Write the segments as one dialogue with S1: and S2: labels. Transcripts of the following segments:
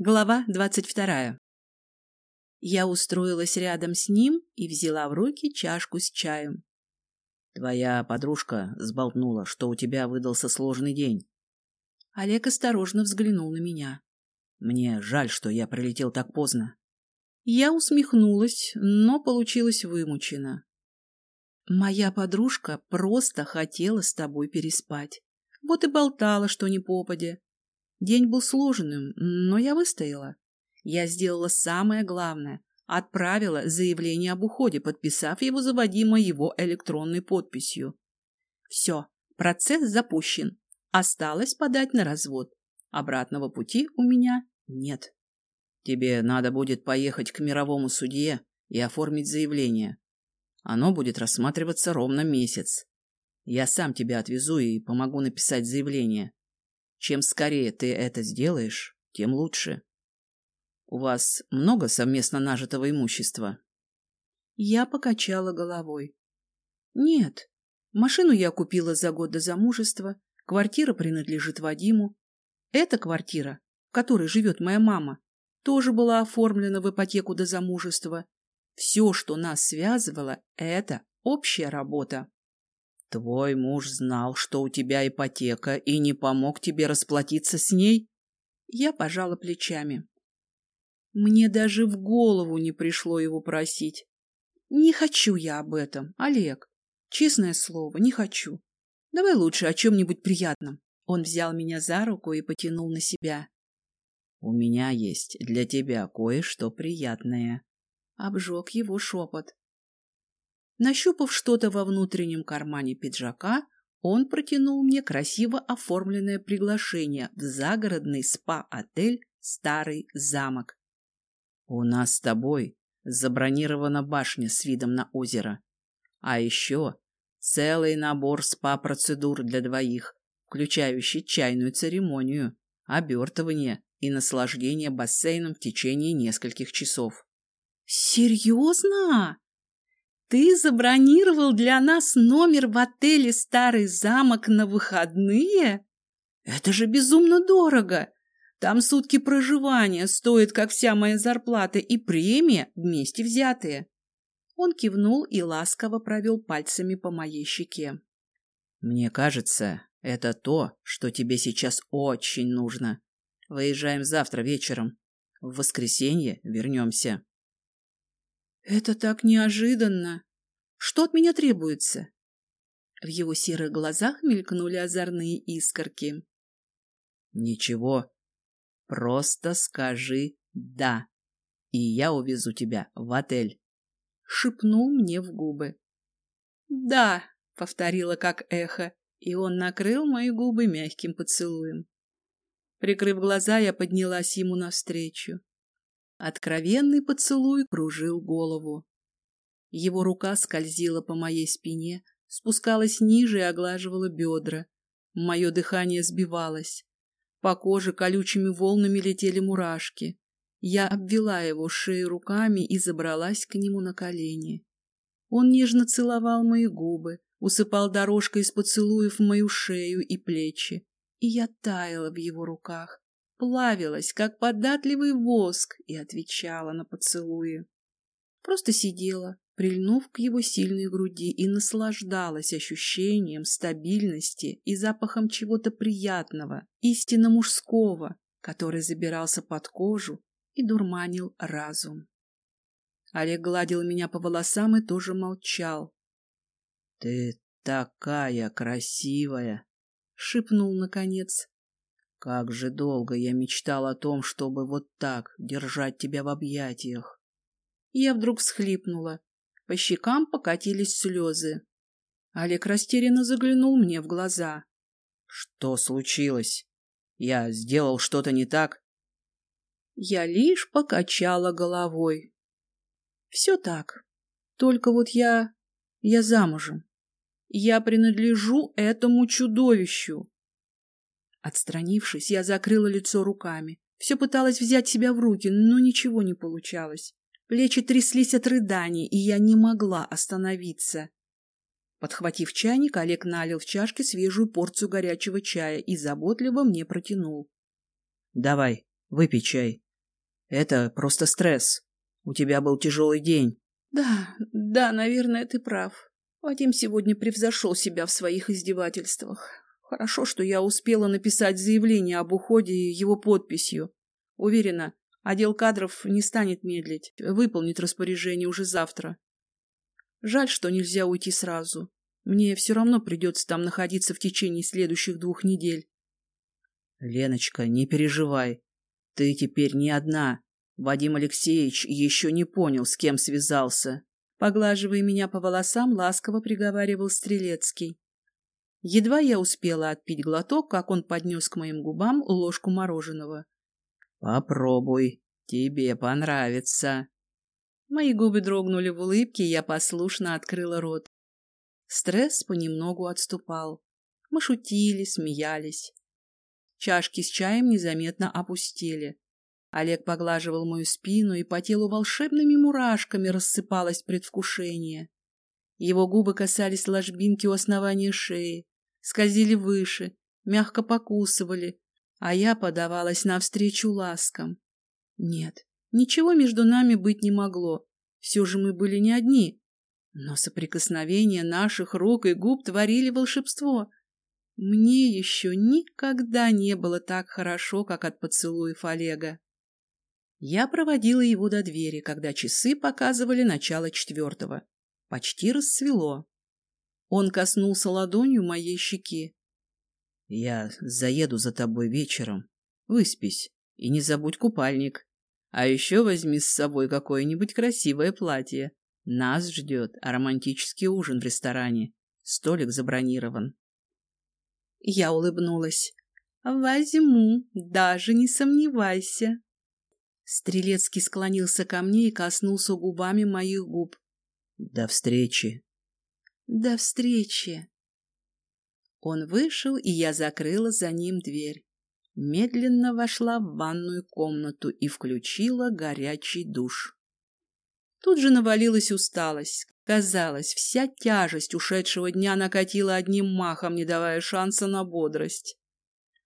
S1: Глава двадцать вторая. Я устроилась рядом с ним и взяла в руки чашку с чаем.
S2: Твоя подружка сболтнула, что у тебя выдался сложный день.
S1: Олег осторожно взглянул на меня.
S2: Мне жаль, что я прилетел так поздно.
S1: Я усмехнулась, но получилось вымучено. Моя подружка просто хотела с тобой переспать. Вот и болтала, что не попадя. День был сложным, но я выстояла. Я сделала самое главное. Отправила заявление об уходе, подписав его заводимо его электронной подписью. Все, процесс запущен. Осталось подать на развод. Обратного пути у меня нет.
S2: Тебе надо будет поехать к мировому судье и оформить заявление. Оно будет рассматриваться ровно месяц. Я сам тебя отвезу и помогу написать заявление. Чем скорее ты это сделаешь, тем лучше. У вас много совместно нажитого имущества?
S1: Я покачала головой. Нет. Машину я купила за год до замужества, квартира принадлежит Вадиму. Эта квартира, в которой живет моя мама, тоже была оформлена в ипотеку до замужества. Все, что нас связывало, это общая работа.
S2: Твой муж знал, что у тебя ипотека, и не помог тебе расплатиться с ней?
S1: Я пожала плечами. Мне даже в голову не пришло его просить. Не хочу я об этом, Олег. Честное слово, не хочу. Давай лучше о чем-нибудь приятном. Он взял меня за руку и потянул на себя.
S2: У меня есть для тебя кое-что приятное.
S1: Обжег его шепот. Нащупав что-то во внутреннем кармане пиджака, он протянул мне красиво оформленное приглашение в загородный спа-отель «Старый замок».
S2: «У нас с тобой забронирована башня с видом на озеро. А еще целый набор спа-процедур для двоих, включающий чайную церемонию, обертывание и наслаждение бассейном в течение нескольких часов».
S1: «Серьезно?» Ты забронировал для нас номер в отеле «Старый замок» на выходные? Это же безумно дорого. Там сутки проживания стоят, как вся моя зарплата, и премия вместе взятые. Он кивнул и ласково провел пальцами по моей щеке.
S2: Мне кажется, это то, что тебе сейчас очень нужно. Выезжаем завтра вечером. В воскресенье вернемся.
S1: Это так неожиданно. Что от меня требуется? В его серых глазах мелькнули озорные искорки.
S2: Ничего. Просто скажи «да», и я увезу тебя в отель.
S1: Шепнул мне в губы. «Да», — повторила как эхо, и он накрыл мои губы мягким поцелуем. Прикрыв глаза, я поднялась ему навстречу. Откровенный поцелуй кружил голову. Его рука скользила по моей спине, спускалась ниже и оглаживала бедра. Мое дыхание сбивалось. По коже колючими волнами летели мурашки. Я обвела его шею руками и забралась к нему на колени. Он нежно целовал мои губы, усыпал дорожкой из поцелуев мою шею и плечи. И я таяла в его руках, плавилась, как податливый воск, и отвечала на поцелуи. Просто сидела, прильнув к его сильной груди и наслаждалась ощущением стабильности и запахом чего-то приятного, истинно мужского, который забирался под кожу и дурманил разум. Олег гладил меня по волосам и тоже молчал.
S2: — Ты такая красивая! — шепнул наконец. Как же долго я мечтал о том, чтобы вот так держать тебя в объятиях.
S1: Я вдруг всхлипнула. По щекам покатились слезы. Олег растерянно заглянул мне в глаза.
S2: Что случилось? Я сделал что-то не так?
S1: Я лишь покачала головой. Все так. Только вот я... я замужем. Я принадлежу этому чудовищу. Отстранившись, я закрыла лицо руками. Все пыталась взять себя в руки, но ничего не получалось. Плечи тряслись от рыданий, и я не могла остановиться. Подхватив чайник, Олег налил в чашки свежую порцию горячего чая и заботливо мне протянул.
S2: — Давай, выпей чай. Это просто стресс. У тебя был тяжелый день.
S1: Да, да, наверное, ты прав. Вадим сегодня превзошел себя в своих издевательствах. Хорошо, что я успела написать заявление об уходе его подписью. Уверена, отдел кадров не станет медлить, выполнит распоряжение уже завтра. Жаль, что нельзя уйти сразу. Мне все равно придется там находиться в течение следующих двух недель.
S2: Леночка, не переживай. Ты теперь не одна. Вадим Алексеевич еще не понял, с кем связался.
S1: Поглаживая меня по волосам, ласково приговаривал Стрелецкий. Едва я успела отпить глоток, как он поднес к моим губам ложку мороженого.
S2: «Попробуй, тебе понравится».
S1: Мои губы дрогнули в улыбке, и я послушно открыла рот. Стресс понемногу отступал. Мы шутили, смеялись. Чашки с чаем незаметно опустели. Олег поглаживал мою спину, и по телу волшебными мурашками рассыпалось предвкушение. Его губы касались ложбинки у основания шеи, скользили выше, мягко покусывали, а я подавалась навстречу ласкам. Нет, ничего между нами быть не могло. Все же мы были не одни. Но соприкосновения наших рук и губ творили волшебство. Мне еще никогда не было так хорошо, как от поцелуев Олега. Я проводила его до двери, когда часы показывали начало четвертого. Почти рассвело. Он коснулся ладонью моей щеки.
S2: «Я заеду за тобой вечером. Выспись и не забудь купальник. А еще возьми с собой какое-нибудь красивое платье. Нас ждет романтический ужин в ресторане. Столик забронирован».
S1: Я улыбнулась. «Возьму, даже не сомневайся». Стрелецкий склонился ко мне и коснулся губами моих губ.
S2: До встречи.
S1: До встречи. Он вышел, и я закрыла за ним дверь. Медленно вошла в ванную комнату и включила горячий душ. Тут же навалилась усталость. Казалось, вся тяжесть ушедшего дня накатила одним махом, не давая шанса на бодрость.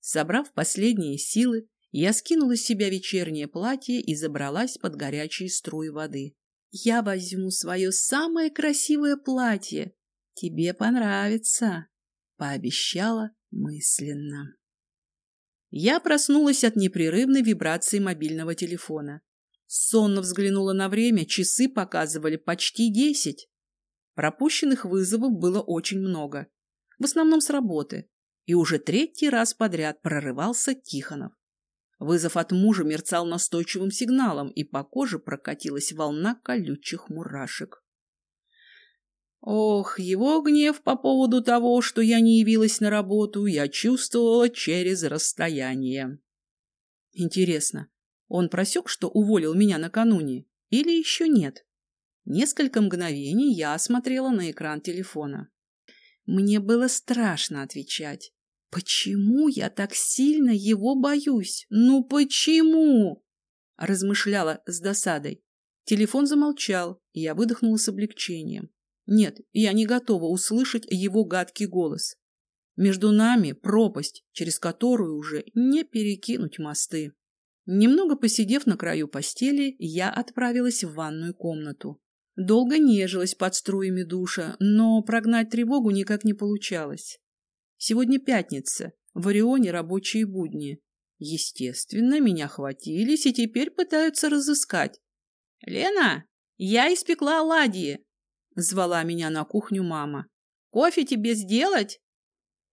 S1: Собрав последние силы, я скинула с себя вечернее платье и забралась под горячие струи воды. «Я возьму свое самое красивое платье. Тебе понравится», — пообещала мысленно. Я проснулась от непрерывной вибрации мобильного телефона. Сонно взглянула на время, часы показывали почти десять. Пропущенных вызовов было очень много, в основном с работы, и уже третий раз подряд прорывался Тихонов. Вызов от мужа мерцал настойчивым сигналом, и по коже прокатилась волна колючих мурашек. Ох, его гнев по поводу того, что я не явилась на работу, я чувствовала через расстояние. Интересно, он просек, что уволил меня накануне, или еще нет? Несколько мгновений я осмотрела на экран телефона. Мне было страшно отвечать. Почему я так сильно его боюсь? Ну почему? Размышляла с досадой. Телефон замолчал, и я выдохнула с облегчением. Нет, я не готова услышать его гадкий голос. Между нами пропасть, через которую уже не перекинуть мосты. Немного посидев на краю постели, я отправилась в ванную комнату. Долго нежилась под струями душа, но прогнать тревогу никак не получалось. Сегодня пятница, в Орионе рабочие будни. Естественно, меня хватились и теперь пытаются разыскать. «Лена, я испекла оладьи!» — звала меня на кухню мама. «Кофе тебе сделать?»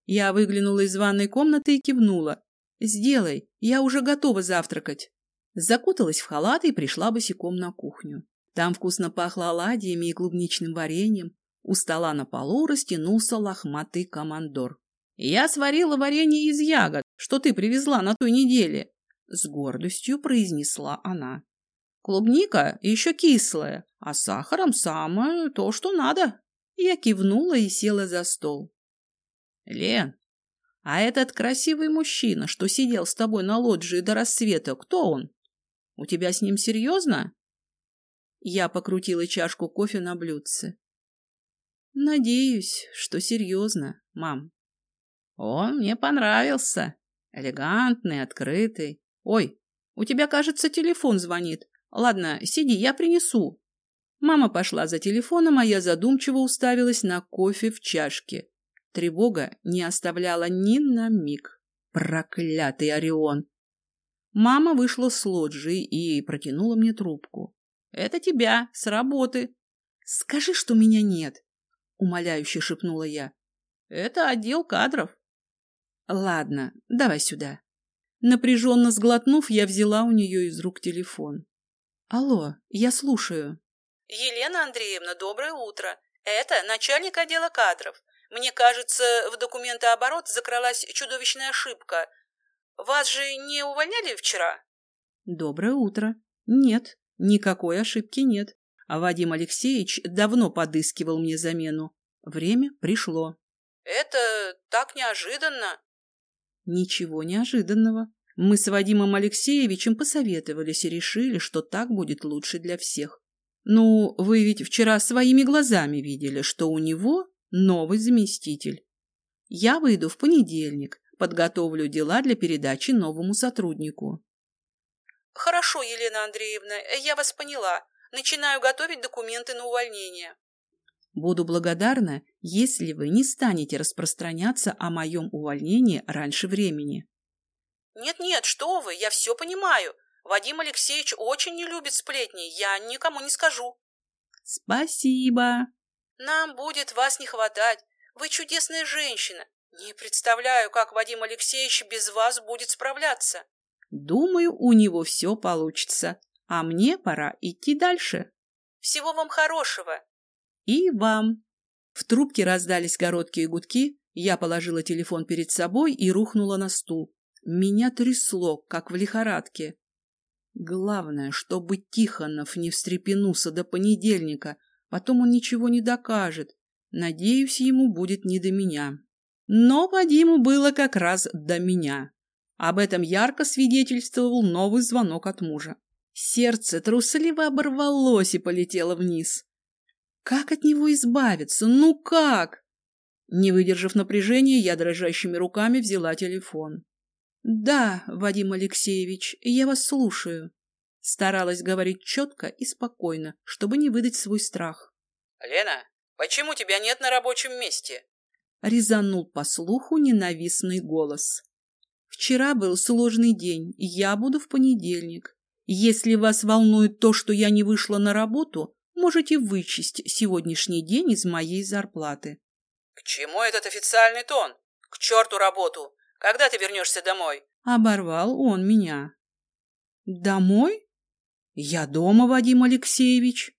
S1: Я выглянула из ванной комнаты и кивнула. «Сделай, я уже готова завтракать». Закуталась в халат и пришла босиком на кухню. Там вкусно пахло оладьями и клубничным вареньем. У стола на полу растянулся лохматый командор. «Я сварила варенье из ягод, что ты привезла на той неделе», — с гордостью произнесла она. «Клубника еще кислая, а сахаром самое то, что надо». Я кивнула и села за стол. «Лен, а этот красивый мужчина, что сидел с тобой на лоджии до рассвета, кто он? У тебя с ним серьезно?» Я покрутила чашку кофе на блюдце. «Надеюсь, что серьезно, мам». Он мне понравился. Элегантный, открытый. Ой, У тебя, кажется, телефон звонит. Ладно, сиди, я принесу. Мама пошла за телефоном, а я задумчиво уставилась на кофе в чашке. Тревога не оставляла ни на миг. Проклятый Орион! Мама вышла с лоджии и протянула мне трубку. «Это тебя, с работы». «Скажи, что меня нет», — умоляюще шепнула я. «Это отдел кадров». «Ладно, давай сюда». Напряженно сглотнув, я взяла у нее из рук телефон. «Алло, я слушаю».
S3: «Елена Андреевна, доброе утро. Это начальник отдела кадров. Мне кажется, в документооборот закралась чудовищная ошибка. Вас же не увольняли вчера?
S1: Доброе утро. Нет, никакой ошибки нет. А Вадим Алексеевич давно подыскивал мне замену. Время пришло.
S3: Это так неожиданно.
S1: Ничего неожиданного. Мы с Вадимом Алексеевичем посоветовались и решили, что так будет лучше для всех. Ну, вы ведь вчера своими глазами видели, что у него новый заместитель. Я выйду в понедельник, подготовлю дела для передачи новому сотруднику.
S3: Хорошо, Елена Андреевна, я вас поняла. Начинаю готовить документы на увольнение.
S1: Буду благодарна, если вы не станете распространяться о моем увольнении раньше времени.
S3: Нет-нет, что вы, я все понимаю. Вадим Алексеевич очень не любит сплетни, я никому не скажу.
S1: Спасибо.
S3: Нам будет вас не хватать. Вы чудесная женщина. Не представляю, как Вадим Алексеевич без вас будет справляться.
S1: Думаю, у него все получится. А мне пора идти дальше.
S3: Всего вам хорошего.
S1: И вам. В трубке раздались короткие гудки. Я положила телефон перед собой и рухнула на стул. Меня трясло, как в лихорадке. Главное, чтобы Тихонов не встрепенулся до понедельника, потом он ничего не докажет. Надеюсь, ему будет не до меня. Но Вадиму было как раз до меня. Об этом ярко свидетельствовал новый звонок от мужа. Сердце трусливо оборвалось и полетело вниз. Как от него избавиться? Ну как? Не выдержав напряжения, я дрожащими руками взяла телефон. «Да, Вадим Алексеевич, я вас слушаю». Старалась говорить четко и спокойно, чтобы не выдать свой страх.
S3: «Лена, почему тебя нет на рабочем месте?»
S1: Резанул по слуху ненавистный голос. «Вчера был сложный день, я буду в понедельник. Если вас волнует то, что я не вышла на работу, можете вычесть сегодняшний день из моей зарплаты».
S3: «К чему этот официальный тон? К черту работу! Когда ты вернешься домой?»
S1: Оборвал он меня. «Домой? Я дома, Вадим Алексеевич».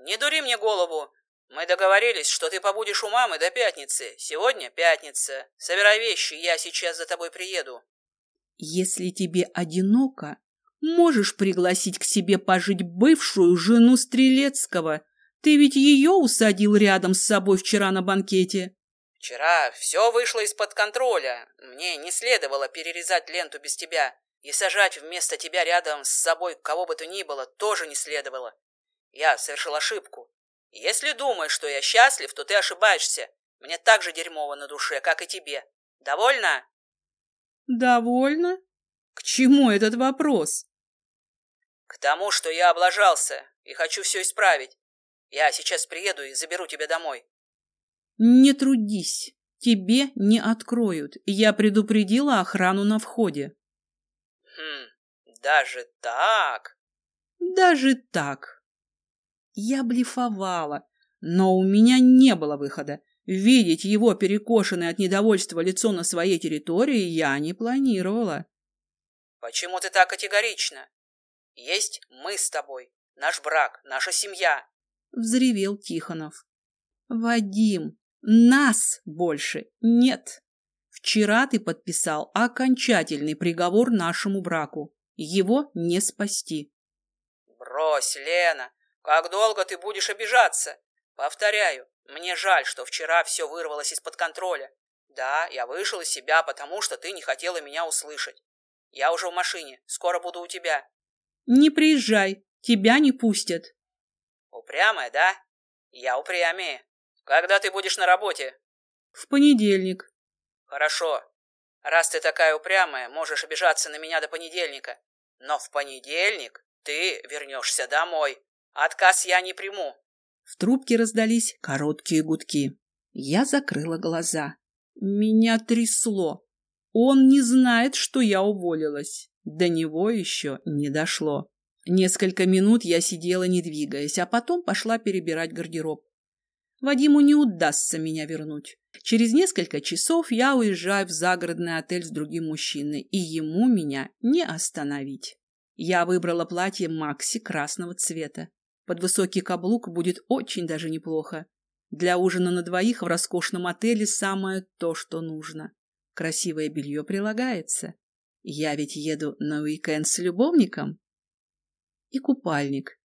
S3: «Не дури мне голову. Мы договорились, что ты побудешь у мамы до пятницы. Сегодня пятница. Собирай вещи, я сейчас за тобой приеду».
S1: «Если тебе одиноко, можешь пригласить к себе пожить бывшую жену Стрелецкого. Ты ведь ее усадил рядом с собой вчера на банкете».
S3: Вчера все вышло из-под контроля. Мне не следовало перерезать ленту без тебя. И сажать вместо тебя рядом с собой кого бы то ни было тоже не следовало. Я совершил ошибку. Если думаешь, что я счастлив, то ты ошибаешься. Мне так же дерьмово на душе, как и тебе. Довольно?
S1: Довольно? К чему этот вопрос?
S3: К тому, что я облажался и хочу все исправить. Я сейчас приеду и заберу тебя домой.
S1: Не трудись, тебе не откроют. Я предупредила охрану на входе.
S3: Хм, даже так?
S1: Даже так. Я блефовала, но у меня не было выхода. Видеть его перекошенное от недовольства лицо на своей территории я не планировала.
S3: Почему ты так категорична? Есть мы с тобой, наш брак, наша семья.
S1: Взревел Тихонов. Вадим, нас больше нет. Вчера ты подписал окончательный приговор нашему браку. Его не спасти.
S3: Брось, Лена, как долго ты будешь обижаться? Повторяю, мне жаль, что вчера все вырвалось из-под контроля. Да, я вышел из себя, потому что ты не хотела меня услышать. Я уже в машине, скоро буду у тебя.
S1: Не приезжай, тебя не пустят.
S3: Упрямая, да? Я упрямее. Когда ты будешь на работе?
S1: В понедельник.
S3: Хорошо. Раз ты такая упрямая, можешь обижаться на меня до понедельника. Но в понедельник ты вернешься домой. Отказ я не приму.
S1: В трубке раздались короткие гудки. Я закрыла глаза. Меня трясло. Он не знает, что я уволилась. До него еще не дошло. Несколько минут я сидела, не двигаясь, а потом пошла перебирать гардероб. Вадиму не удастся меня вернуть. Через несколько часов я уезжаю в загородный отель с другим мужчиной, и ему меня не остановить. Я выбрала платье Макси красного цвета. Под высокий каблук будет очень даже неплохо. Для ужина на двоих в роскошном отеле самое то, что нужно. Красивое белье прилагается. Я ведь еду на уикенд с любовником и купальник.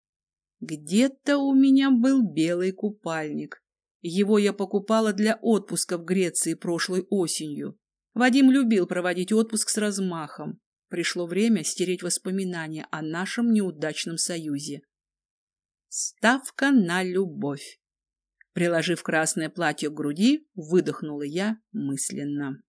S1: Где-то у меня был белый купальник. Его я покупала для отпуска в Греции прошлой осенью. Вадим любил проводить отпуск с размахом. Пришло время стереть воспоминания о нашем неудачном союзе. Ставка на любовь. Приложив красное платье к груди, выдохнула я мысленно.